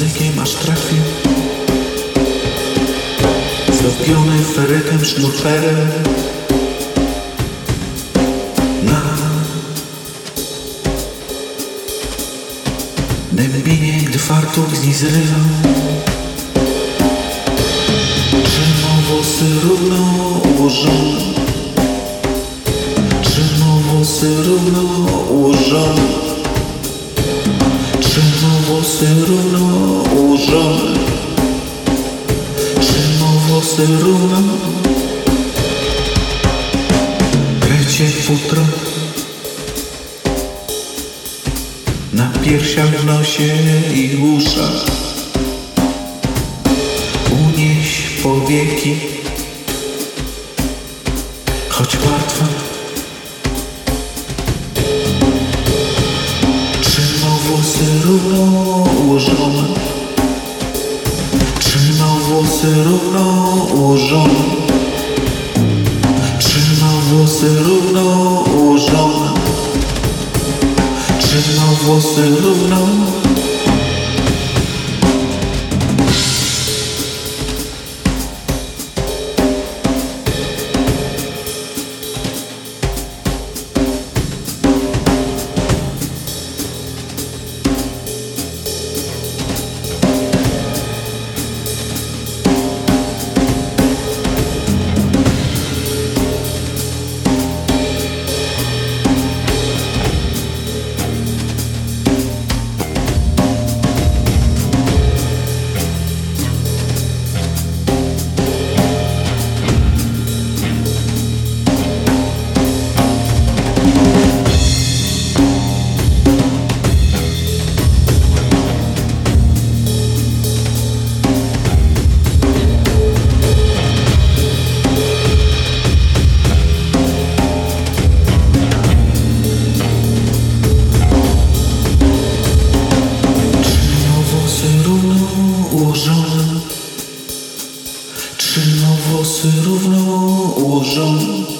językiem aż trafię? Zdobiony ferytem, sznurperem. Na dębinie, gdy fartuch z zrywa. Trzymał włosy równo włosy równo ułożone? Trzymał włosy równo? Krecie futro? Na piersiach, nosie i uszach Unieś powieki Choć martwa równo ułożone włosy równo ułożone. Trzymał włosy równo ułożone. Trzymał włosy równo ułożone, czy nowosy równo ułożone.